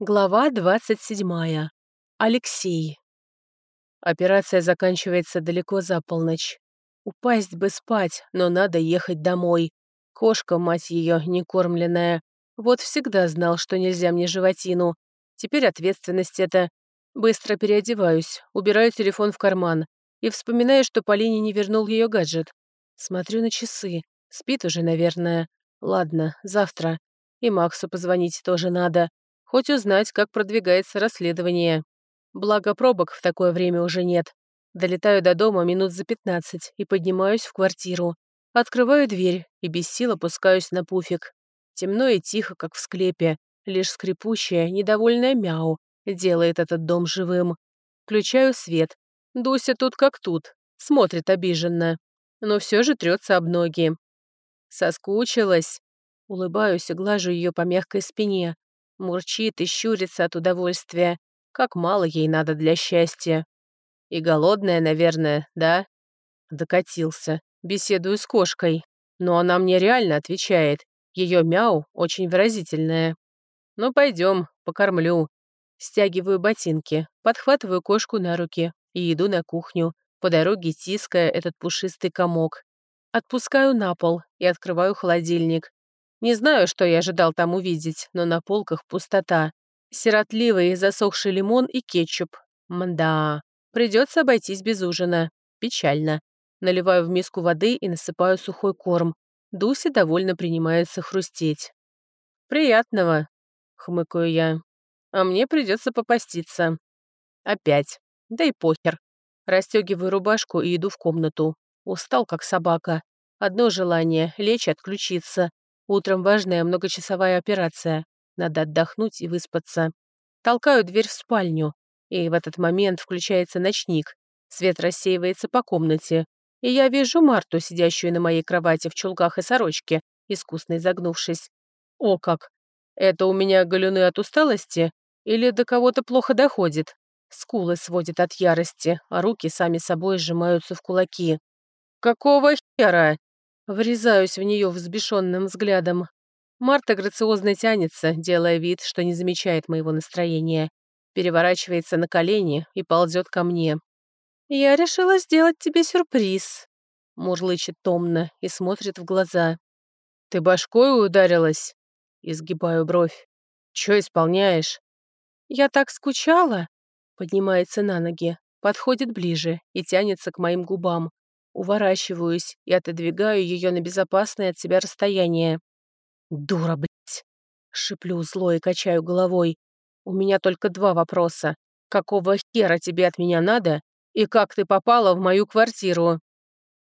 Глава 27. Алексей. Операция заканчивается далеко за полночь. Упасть бы спать, но надо ехать домой. Кошка, мать ее, некормленная. Вот всегда знал, что нельзя мне животину. Теперь ответственность это. Быстро переодеваюсь, убираю телефон в карман и вспоминаю, что Полине не вернул ее гаджет. Смотрю на часы. Спит уже, наверное. Ладно, завтра. И Максу позвонить тоже надо хоть узнать, как продвигается расследование. Благо пробок в такое время уже нет. Долетаю до дома минут за 15 и поднимаюсь в квартиру. Открываю дверь и без сил опускаюсь на пуфик. Темно и тихо, как в склепе. Лишь скрипучее, недовольное мяу делает этот дом живым. Включаю свет. Дуся тут как тут. Смотрит обиженно. Но все же трется об ноги. Соскучилась. Улыбаюсь и глажу ее по мягкой спине. Мурчит и щурится от удовольствия. Как мало ей надо для счастья. И голодная, наверное, да? Докатился. Беседую с кошкой. Но она мне реально отвечает. Ее мяу очень выразительное. Ну, пойдем, покормлю. Стягиваю ботинки, подхватываю кошку на руки и иду на кухню, по дороге тиская этот пушистый комок. Отпускаю на пол и открываю холодильник. Не знаю, что я ожидал там увидеть, но на полках пустота. Сиротливый засохший лимон и кетчуп. Мда, придется обойтись без ужина. Печально. Наливаю в миску воды и насыпаю сухой корм. Дуся довольно принимается хрустеть. «Приятного», — хмыкаю я. «А мне придется попаститься». Опять. Да и похер. Растегиваю рубашку и иду в комнату. Устал, как собака. Одно желание — лечь и отключиться. Утром важная многочасовая операция. Надо отдохнуть и выспаться. Толкаю дверь в спальню, и в этот момент включается ночник. Свет рассеивается по комнате, и я вижу Марту, сидящую на моей кровати в чулках и сорочке, искусно изогнувшись. О как! Это у меня галюны от усталости или до кого-то плохо доходит? Скулы сводит от ярости, а руки сами собой сжимаются в кулаки. «Какого хера?» Врезаюсь в нее взбешенным взглядом. Марта грациозно тянется, делая вид, что не замечает моего настроения. Переворачивается на колени и ползет ко мне. «Я решила сделать тебе сюрприз», — мурлычет томно и смотрит в глаза. «Ты башкой ударилась?» Изгибаю бровь. «Чё исполняешь?» «Я так скучала», — поднимается на ноги, подходит ближе и тянется к моим губам. Уворачиваюсь и отодвигаю ее на безопасное от себя расстояние. «Дура, блядь!» — шиплю зло и качаю головой. «У меня только два вопроса. Какого хера тебе от меня надо? И как ты попала в мою квартиру?»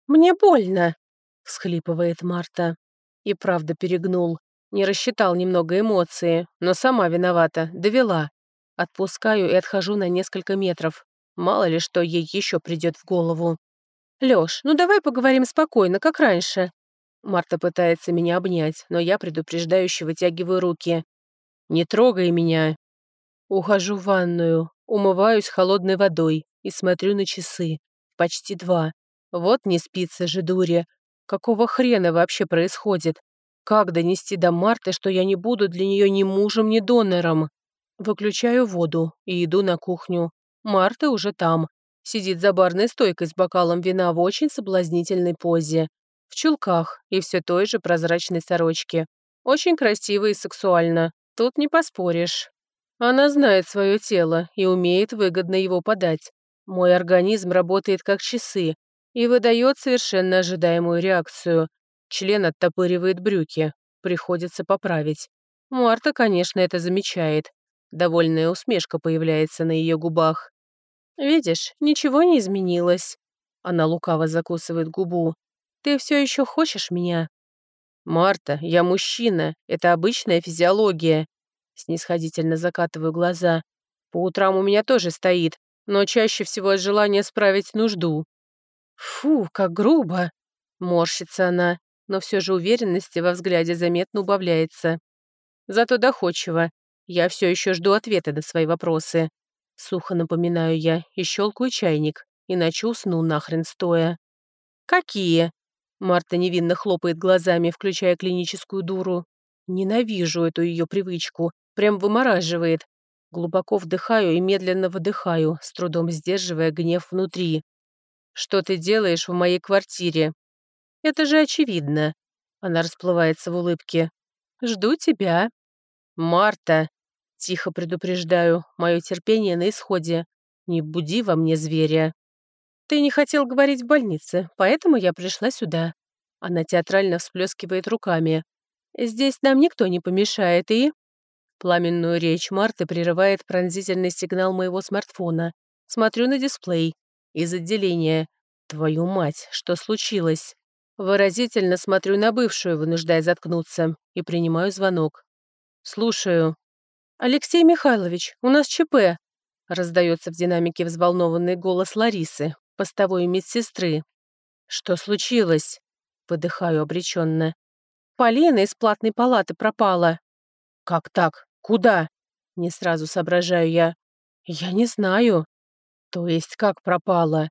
«Мне больно!» — всхлипывает Марта. И правда перегнул. Не рассчитал немного эмоции, но сама виновата, довела. Отпускаю и отхожу на несколько метров. Мало ли, что ей еще придет в голову. «Лёш, ну давай поговорим спокойно, как раньше». Марта пытается меня обнять, но я предупреждающе вытягиваю руки. «Не трогай меня». Ухожу в ванную, умываюсь холодной водой и смотрю на часы. Почти два. Вот не спится же дуре. Какого хрена вообще происходит? Как донести до Марты, что я не буду для нее ни мужем, ни донором? Выключаю воду и иду на кухню. Марта уже там. Сидит за барной стойкой с бокалом вина в очень соблазнительной позе. В чулках и все той же прозрачной сорочке. Очень красиво и сексуально. Тут не поспоришь. Она знает свое тело и умеет выгодно его подать. Мой организм работает как часы и выдает совершенно ожидаемую реакцию. Член оттопыривает брюки. Приходится поправить. Марта, конечно, это замечает. Довольная усмешка появляется на ее губах. «Видишь, ничего не изменилось». Она лукаво закусывает губу. «Ты все еще хочешь меня?» «Марта, я мужчина. Это обычная физиология». Снисходительно закатываю глаза. «По утрам у меня тоже стоит, но чаще всего от желания справить нужду». «Фу, как грубо!» Морщится она, но все же уверенности во взгляде заметно убавляется. Зато доходчиво. Я все еще жду ответа на свои вопросы. Сухо напоминаю я и щелкаю чайник, иначе усну нахрен стоя. «Какие?» Марта невинно хлопает глазами, включая клиническую дуру. Ненавижу эту ее привычку, прям вымораживает. Глубоко вдыхаю и медленно выдыхаю, с трудом сдерживая гнев внутри. «Что ты делаешь в моей квартире?» «Это же очевидно». Она расплывается в улыбке. «Жду тебя». «Марта!» Тихо предупреждаю, мое терпение на исходе. Не буди во мне зверя. Ты не хотел говорить в больнице, поэтому я пришла сюда. Она театрально всплескивает руками. Здесь нам никто не помешает, и... Пламенную речь Марты прерывает пронзительный сигнал моего смартфона. Смотрю на дисплей. Из отделения. Твою мать, что случилось? Выразительно смотрю на бывшую, вынуждая заткнуться, и принимаю звонок. «Слушаю». «Алексей Михайлович, у нас ЧП», — раздается в динамике взволнованный голос Ларисы, постовой медсестры. «Что случилось?» — выдыхаю обреченно. «Полина из платной палаты пропала». «Как так? Куда?» — не сразу соображаю я. «Я не знаю». «То есть как пропала?»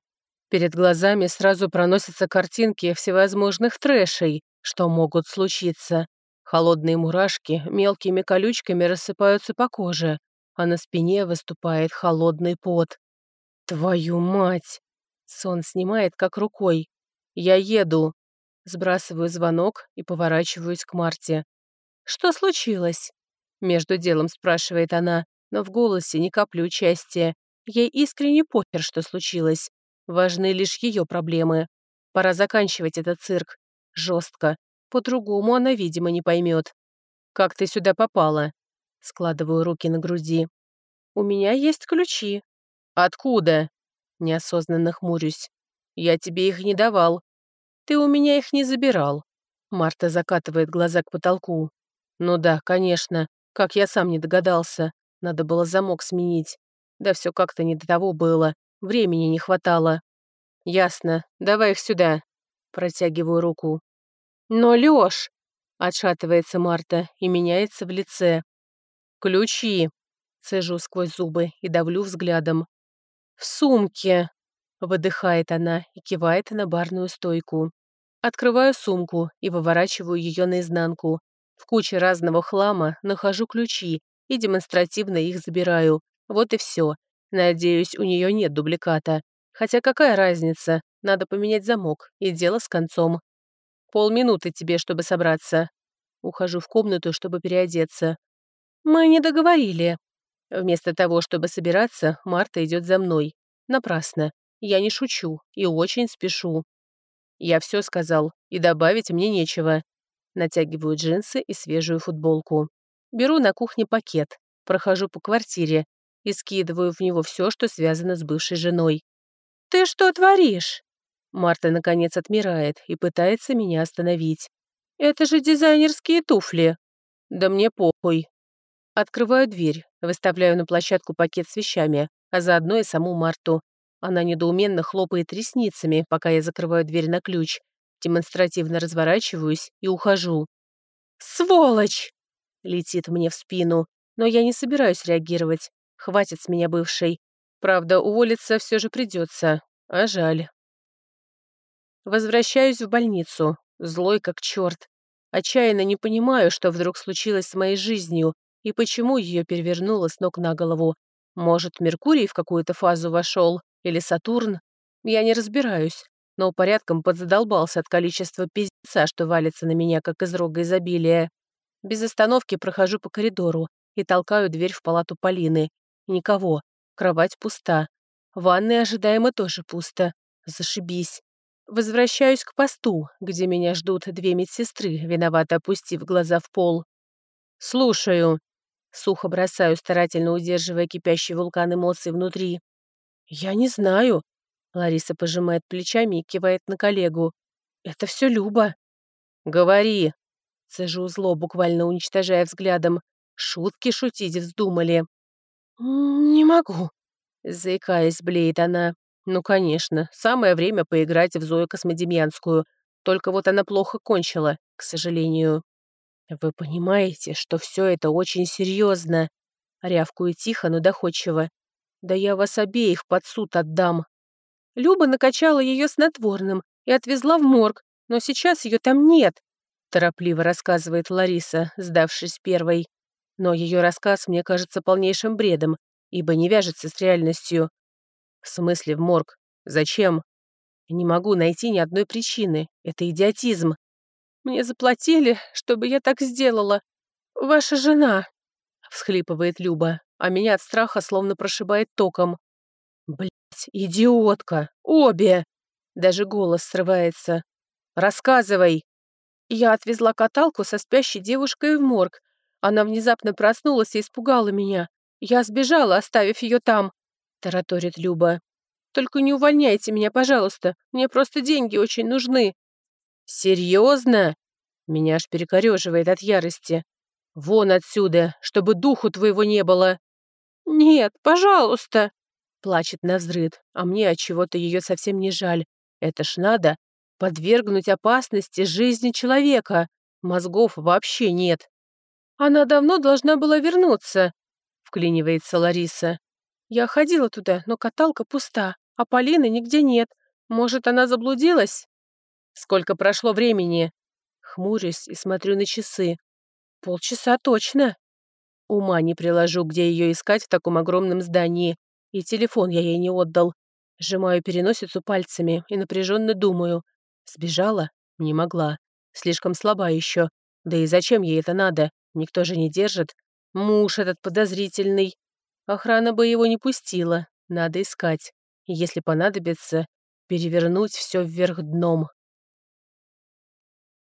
Перед глазами сразу проносятся картинки всевозможных трэшей, что могут случиться. Холодные мурашки мелкими колючками рассыпаются по коже, а на спине выступает холодный пот. «Твою мать!» Сон снимает как рукой. «Я еду!» Сбрасываю звонок и поворачиваюсь к Марте. «Что случилось?» Между делом спрашивает она, но в голосе ни капли участия. Ей искренне похер, что случилось. Важны лишь ее проблемы. Пора заканчивать этот цирк. Жестко, по-другому она, видимо, не поймет. «Как ты сюда попала?» Складываю руки на груди. «У меня есть ключи». «Откуда?» Неосознанно хмурюсь. «Я тебе их не давал. Ты у меня их не забирал». Марта закатывает глаза к потолку. «Ну да, конечно. Как я сам не догадался. Надо было замок сменить. Да все как-то не до того было. Времени не хватало». «Ясно. Давай их сюда». Протягиваю руку. «Но, Лёш!» — отшатывается Марта и меняется в лице. «Ключи!» — цежу сквозь зубы и давлю взглядом. «В сумке!» — выдыхает она и кивает на барную стойку. Открываю сумку и выворачиваю ее наизнанку. В куче разного хлама нахожу ключи и демонстративно их забираю. Вот и все. Надеюсь, у нее нет дубликата. Хотя какая разница? Надо поменять замок, и дело с концом. Полминуты тебе, чтобы собраться. Ухожу в комнату, чтобы переодеться. Мы не договорили. Вместо того, чтобы собираться, Марта идет за мной. Напрасно. Я не шучу и очень спешу. Я все сказал, и добавить мне нечего. Натягиваю джинсы и свежую футболку. Беру на кухне пакет, прохожу по квартире и скидываю в него все, что связано с бывшей женой. «Ты что творишь?» Марта, наконец, отмирает и пытается меня остановить. «Это же дизайнерские туфли!» «Да мне похуй!» Открываю дверь, выставляю на площадку пакет с вещами, а заодно и саму Марту. Она недоуменно хлопает ресницами, пока я закрываю дверь на ключ. Демонстративно разворачиваюсь и ухожу. «Сволочь!» — летит мне в спину, но я не собираюсь реагировать. Хватит с меня бывшей. Правда, уволиться все же придется, а жаль. Возвращаюсь в больницу, злой как черт. Отчаянно не понимаю, что вдруг случилось с моей жизнью и почему ее перевернуло с ног на голову. Может, Меркурий в какую-то фазу вошел, или Сатурн? Я не разбираюсь, но порядком подзадолбался от количества пиздеца, что валится на меня, как из рога изобилия. Без остановки прохожу по коридору и толкаю дверь в палату Полины. Никого. Кровать пуста. Ванной ожидаемо тоже пусто. Зашибись. Возвращаюсь к посту, где меня ждут две медсестры, виновато опустив глаза в пол. «Слушаю». Сухо бросаю, старательно удерживая кипящий вулкан эмоций внутри. «Я не знаю». Лариса пожимает плечами и кивает на коллегу. «Это все Люба». «Говори». Цежу зло, буквально уничтожая взглядом. Шутки шутить вздумали. «Не могу», — заикаясь, блеет она. Ну, конечно, самое время поиграть в Зою Космодемьянскую. Только вот она плохо кончила, к сожалению. Вы понимаете, что все это очень серьезно. Рявкую тихо, но доходчиво. Да я вас обеих под суд отдам. Люба накачала ее снотворным и отвезла в морг, но сейчас ее там нет, торопливо рассказывает Лариса, сдавшись первой. Но ее рассказ мне кажется полнейшим бредом, ибо не вяжется с реальностью. В смысле в морг? Зачем? Не могу найти ни одной причины. Это идиотизм. Мне заплатили, чтобы я так сделала. Ваша жена, всхлипывает Люба, а меня от страха словно прошибает током. Блять, идиотка! Обе! Даже голос срывается. Рассказывай! Я отвезла каталку со спящей девушкой в морг. Она внезапно проснулась и испугала меня. Я сбежала, оставив ее там, тараторит Люба. Только не увольняйте меня, пожалуйста. Мне просто деньги очень нужны. Серьезно? Меня аж перекореживает от ярости. Вон отсюда, чтобы духу твоего не было. Нет, пожалуйста, плачет на взрыд, а мне от чего-то ее совсем не жаль. Это ж надо подвергнуть опасности жизни человека. Мозгов вообще нет. Она давно должна была вернуться, вклинивается Лариса. Я ходила туда, но каталка пуста, а Полины нигде нет. Может, она заблудилась? Сколько прошло времени? Хмурюсь и смотрю на часы. Полчаса точно. Ума не приложу, где ее искать в таком огромном здании. И телефон я ей не отдал. Сжимаю переносицу пальцами и напряженно думаю. Сбежала? Не могла. Слишком слаба еще. Да и зачем ей это надо? Никто же не держит. Муж этот подозрительный. Охрана бы его не пустила. Надо искать. И если понадобится, перевернуть все вверх дном.